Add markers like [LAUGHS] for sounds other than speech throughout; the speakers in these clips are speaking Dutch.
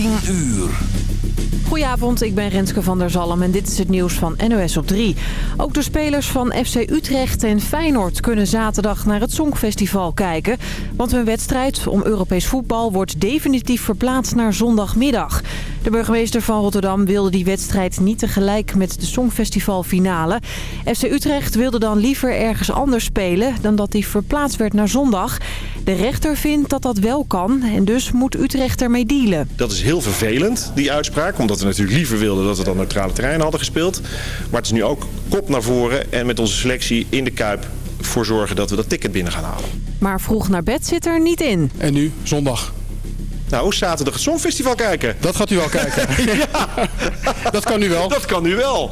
10 uur. Goedenavond, ik ben Renske van der Zalm en dit is het nieuws van NOS op 3. Ook de spelers van FC Utrecht en Feyenoord kunnen zaterdag naar het Songfestival kijken. Want hun wedstrijd om Europees voetbal wordt definitief verplaatst naar zondagmiddag. De burgemeester van Rotterdam wilde die wedstrijd niet tegelijk met de Songfestivalfinale. FC Utrecht wilde dan liever ergens anders spelen dan dat die verplaatst werd naar zondag. De rechter vindt dat dat wel kan en dus moet Utrecht ermee dealen. Dat is heel vervelend, die uitspraak. Omdat we natuurlijk liever wilden dat we dan neutrale terrein hadden gespeeld. Maar het is nu ook kop naar voren en met onze selectie in de Kuip voor zorgen dat we dat ticket binnen gaan halen. Maar vroeg naar bed zit er niet in. En nu, zondag. Nou, zaterdag het Songfestival kijken. Dat gaat u wel kijken. ja, [LAUGHS] dat kan nu wel. Dat kan nu wel.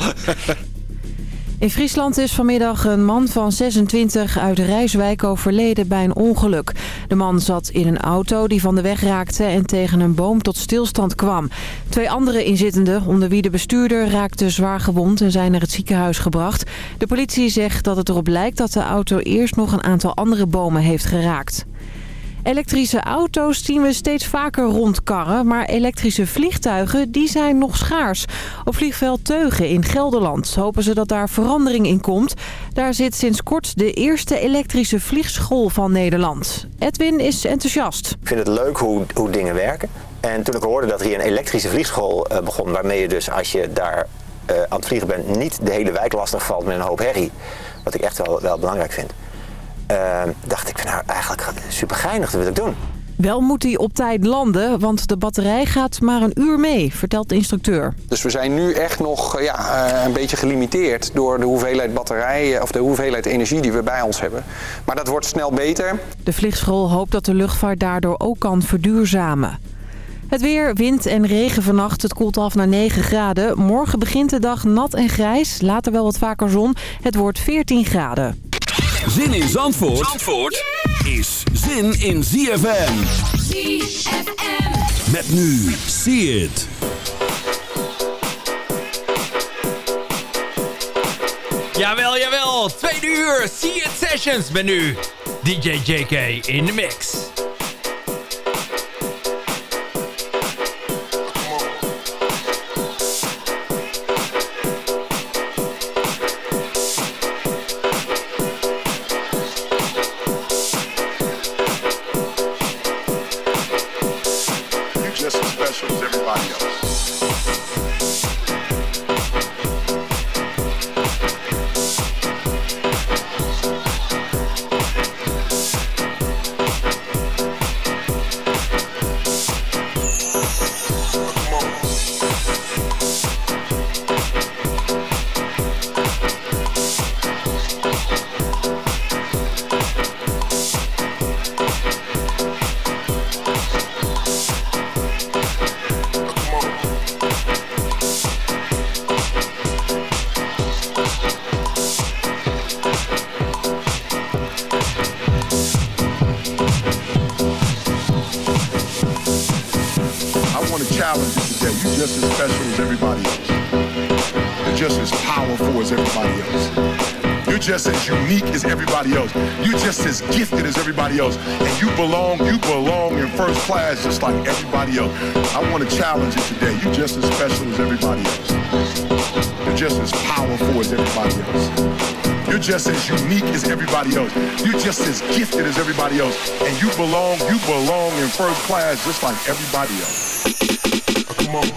In Friesland is vanmiddag een man van 26 uit Rijswijk overleden bij een ongeluk. De man zat in een auto die van de weg raakte en tegen een boom tot stilstand kwam. Twee andere inzittenden, onder wie de bestuurder, raakten zwaar gewond en zijn naar het ziekenhuis gebracht. De politie zegt dat het erop lijkt dat de auto eerst nog een aantal andere bomen heeft geraakt. Elektrische auto's zien we steeds vaker rondkarren, maar elektrische vliegtuigen die zijn nog schaars. Op vliegveld Teugen in Gelderland hopen ze dat daar verandering in komt. Daar zit sinds kort de eerste elektrische vliegschool van Nederland. Edwin is enthousiast. Ik vind het leuk hoe, hoe dingen werken. En toen ik hoorde dat er hier een elektrische vliegschool begon... waarmee je dus als je daar uh, aan het vliegen bent niet de hele wijk lastig valt met een hoop herrie... wat ik echt wel, wel belangrijk vind... Uh, dacht ik, nou eigenlijk super geinig, dat wil ik doen. Wel moet hij op tijd landen, want de batterij gaat maar een uur mee, vertelt de instructeur. Dus we zijn nu echt nog ja, een beetje gelimiteerd door de hoeveelheid batterij of de hoeveelheid energie die we bij ons hebben. Maar dat wordt snel beter. De vliegschool hoopt dat de luchtvaart daardoor ook kan verduurzamen. Het weer, wind en regen vannacht. Het koelt af naar 9 graden. Morgen begint de dag nat en grijs. Later wel wat vaker zon. Het wordt 14 graden. Zin in Zandvoort, Zandvoort is zin in ZFM. ZFM. Met nu, see it. Jawel, jawel. Tweede uur, see it sessions met nu. DJ JK in de mix. Everybody else. And you belong, you belong in first class just like everybody else. I want to challenge you today. You're just as special as everybody else. You're just as powerful as everybody else. You're just as unique as everybody else. You're just as gifted as everybody else. And you belong, you belong in first class just like everybody else. Come on.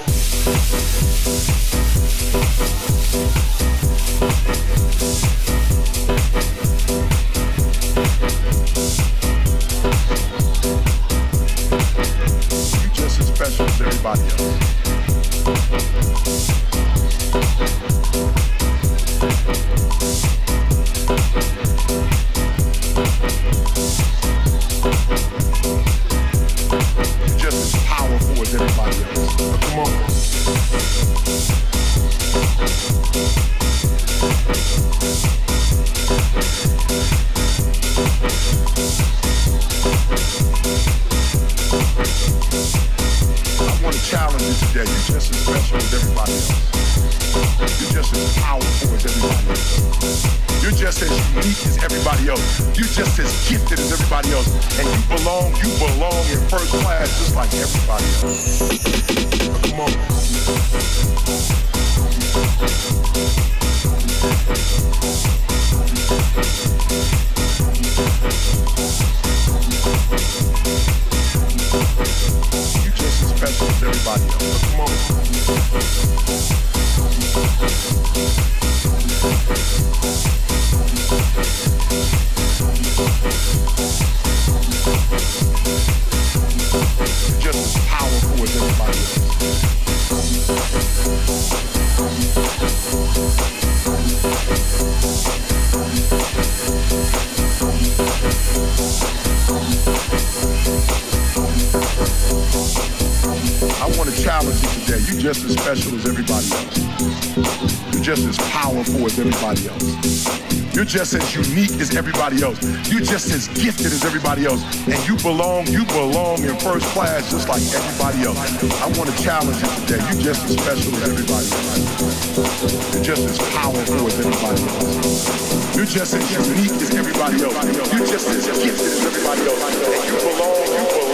Just as special as everybody else. You're just as powerful as everybody else. You're just as unique as everybody else. You're just as gifted as everybody else. And you belong, you belong in first class just like everybody else. I want to challenge you today. You're just as special as everybody else. You're just as powerful as everybody else. You're just as unique as everybody else. You're just as gifted as everybody else. And you belong, you belong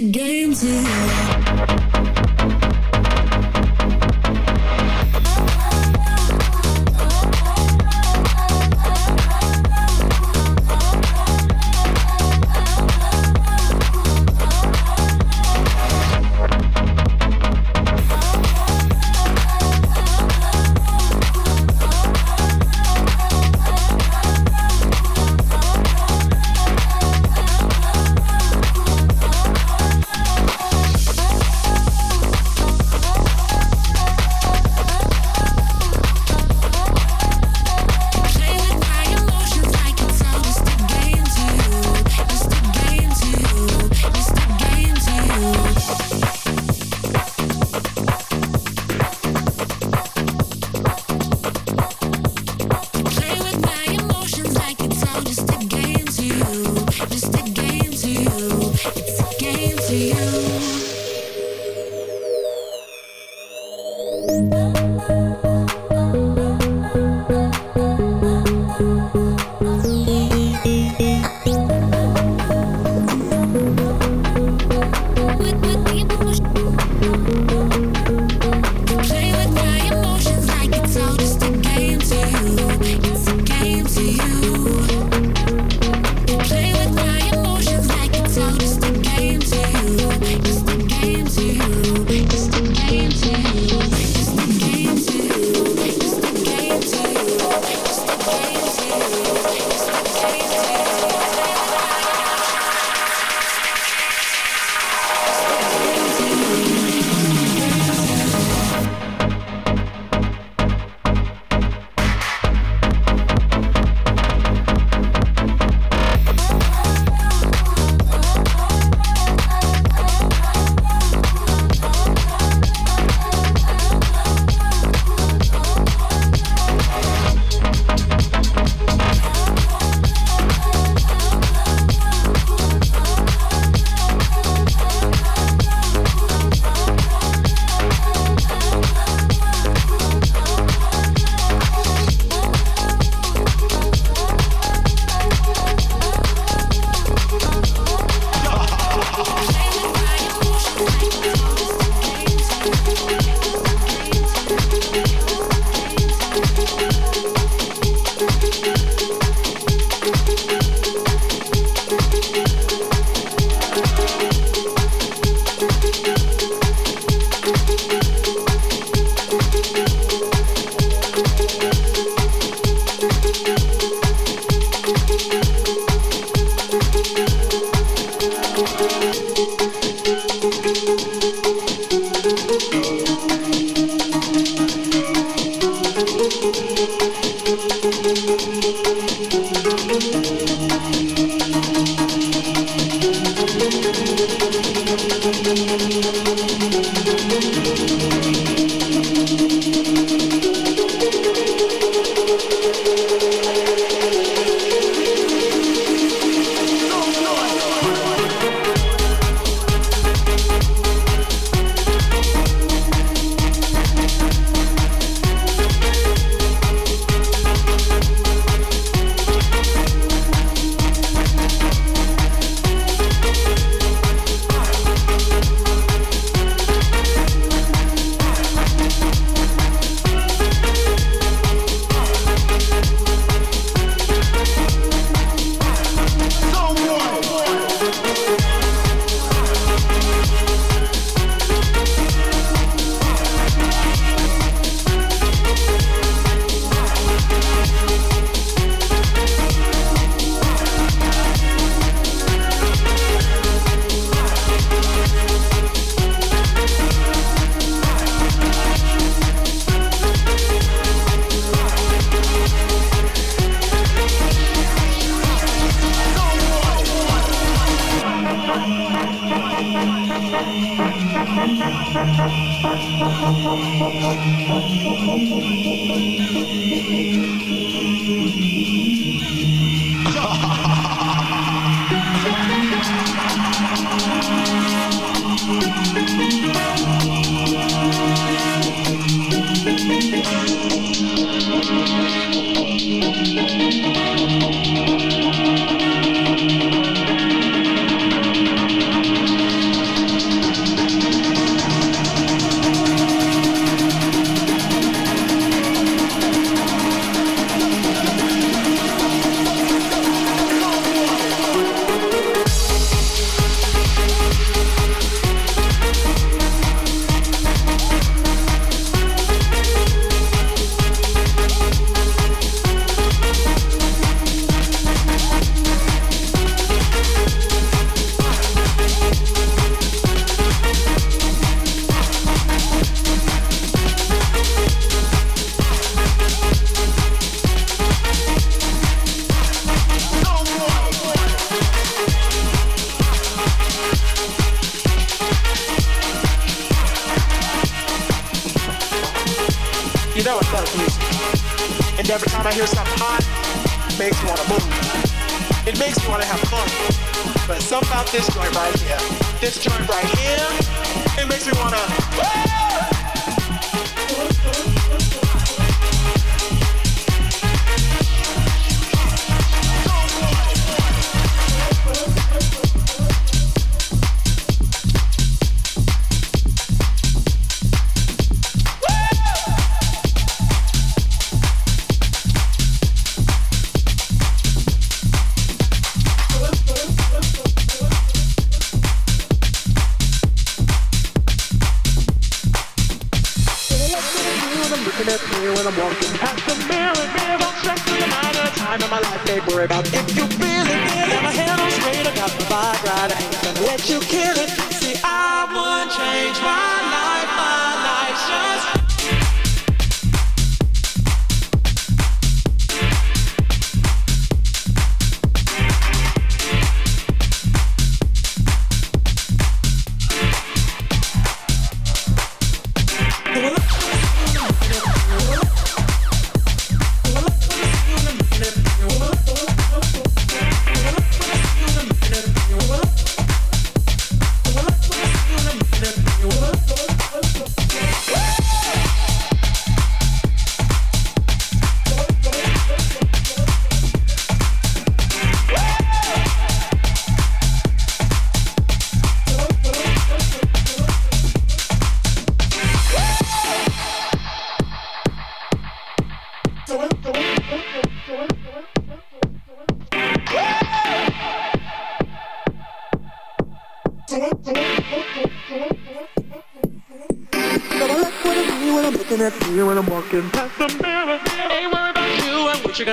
the game to you.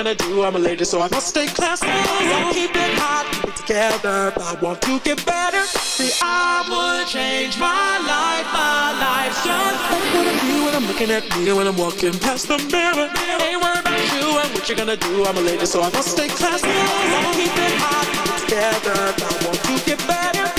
gonna do? I'm a lady, so I must stay classy. I keep it hot, keep it together. I want to get better. See, I would change my life, my life. Just what I do when I'm looking at me when I'm walking past the mirror. Ain't worried about you and what you're gonna do. I'm a lady, so I must stay classy. I keep it hot, keep it together. I want to get better.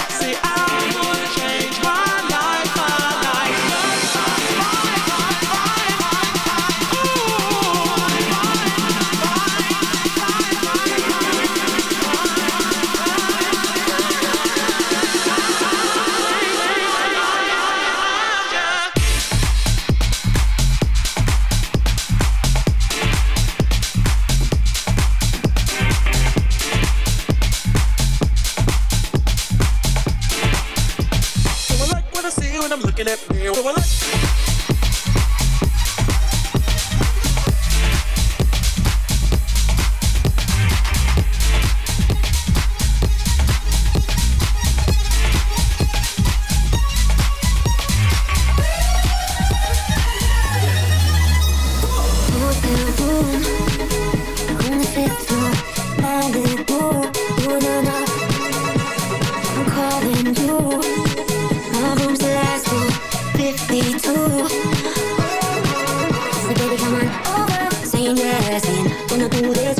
this.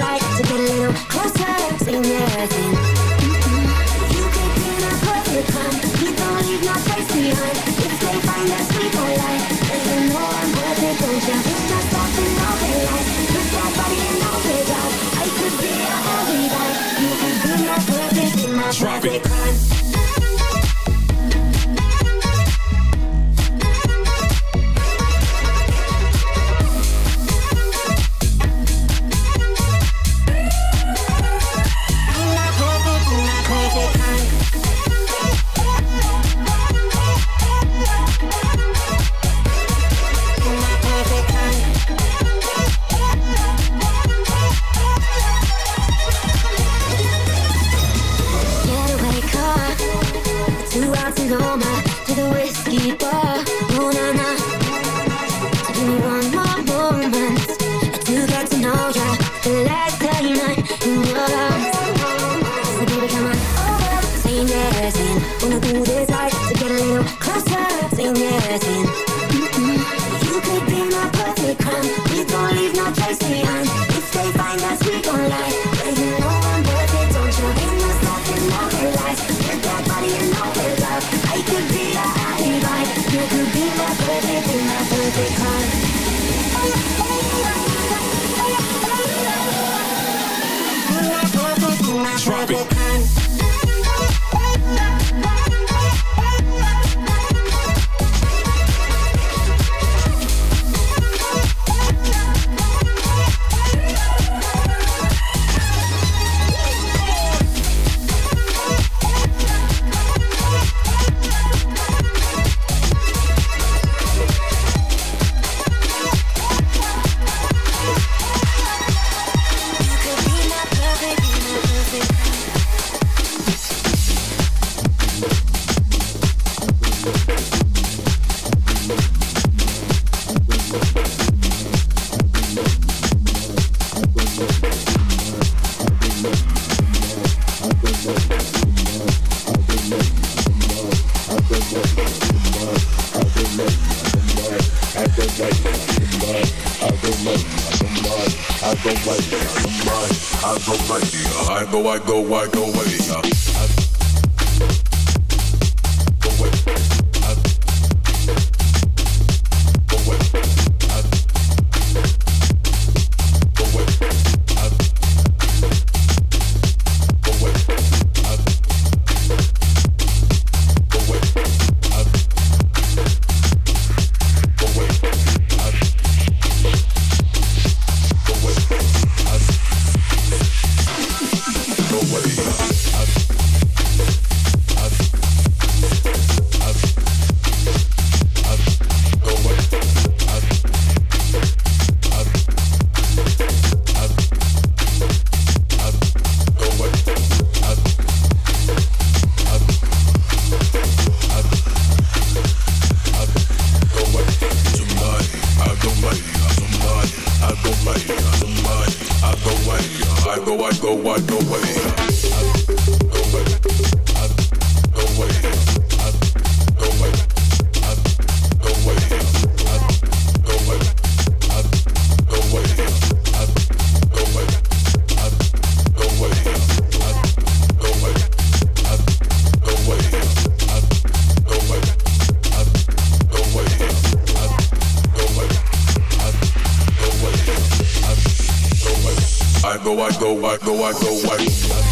go, I go, I go, I go.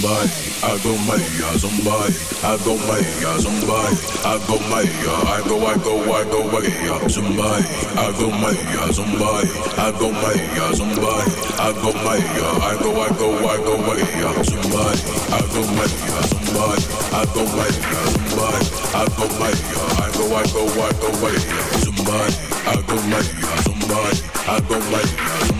somebody, I go Maya, somebody, I go Maya, somebody, I go Maya, I go, I go, I go Maya, somebody, I go Maya, somebody, I go Maya, somebody, I go Maya, I go, I go, I go Maya, somebody, I go Maya, somebody, I go Maya, somebody, I go Maya, I go, I go, I go Maya, somebody, I go my Maya, somebody, I go Maya, somebody.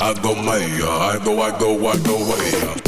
I go my, I go, I go, I go way.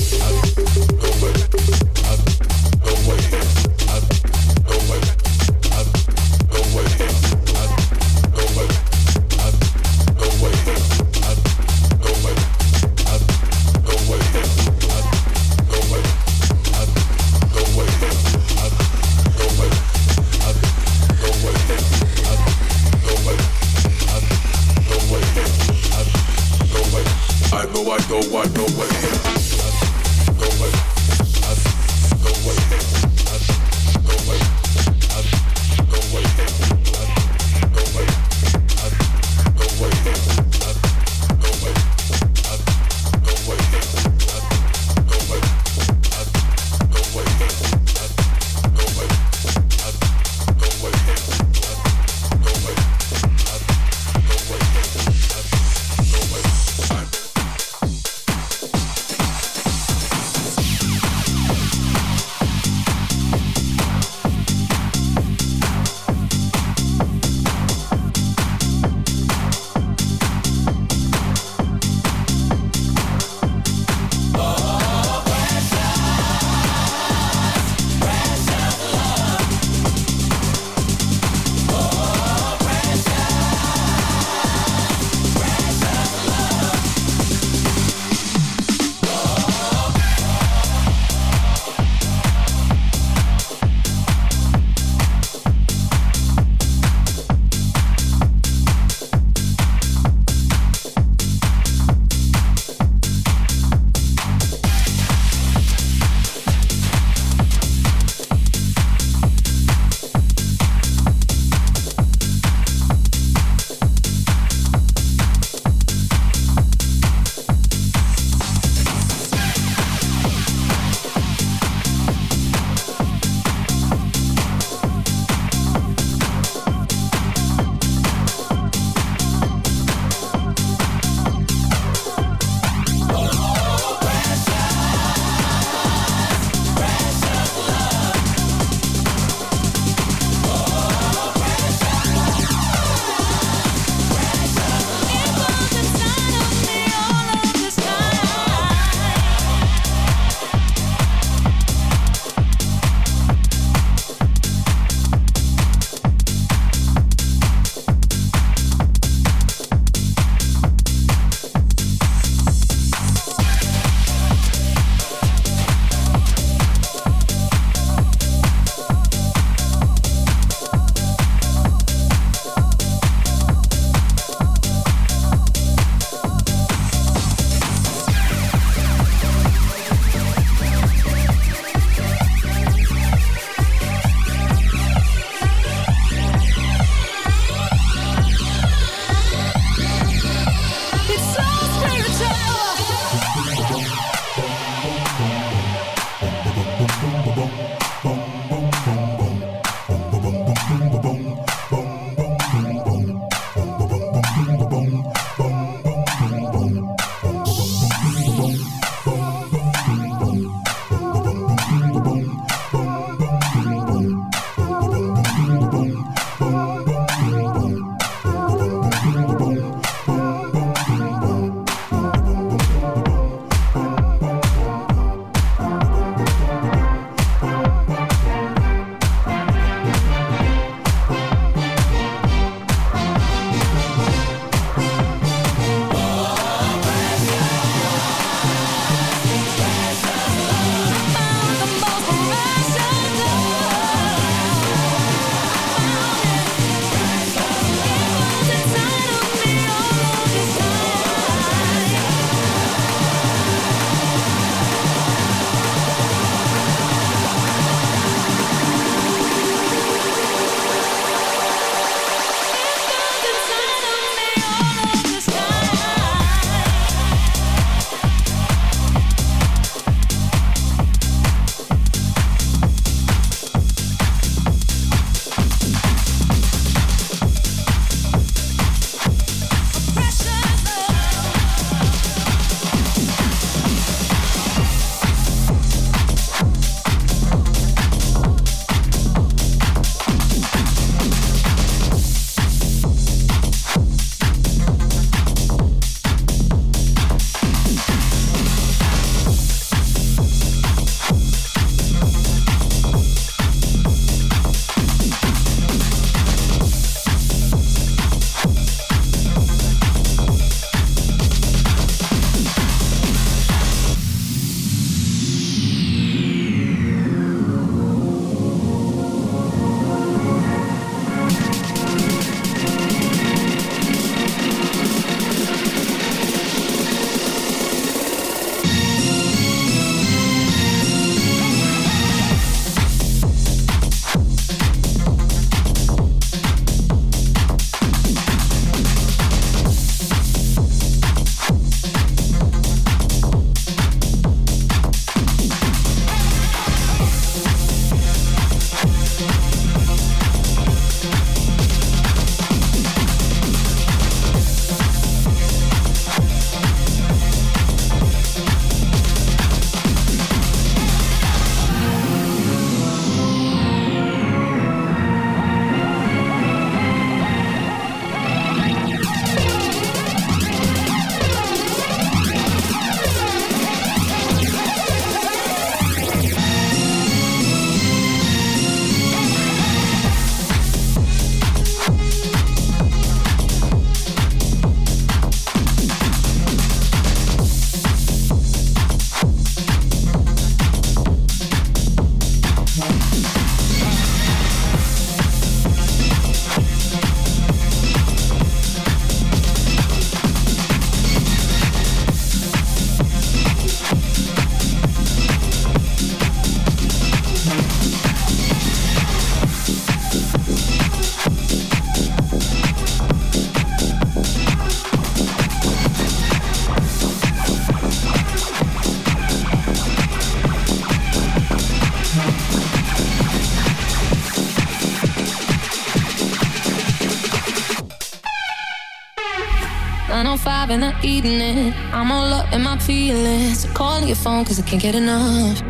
Feelings. So calling your phone cause I can't get enough.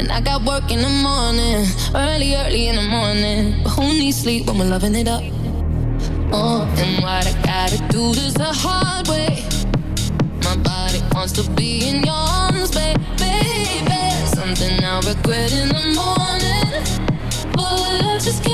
And I got work in the morning, early, early in the morning. But who needs sleep when we're loving it up? Oh, and what I gotta do this the hard way. My body wants to be in your arms, baby. Something I'll regret in the morning. But I just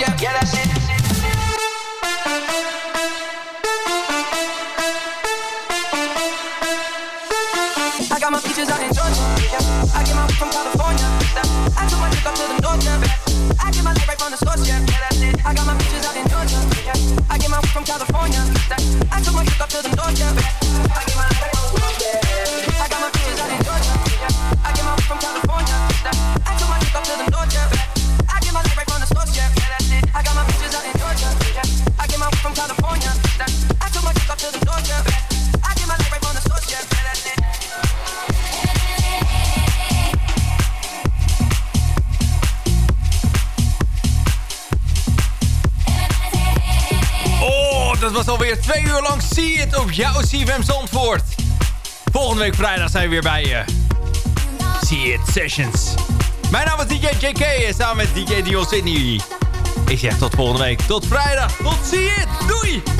yeah. Get op jouw CFM Zandvoort. Volgende week vrijdag zijn we weer bij je. See it sessions. Mijn naam is DJ JK en samen met DJ Dion Sydney. Ik zeg tot volgende week. Tot vrijdag. Tot see it. Doei.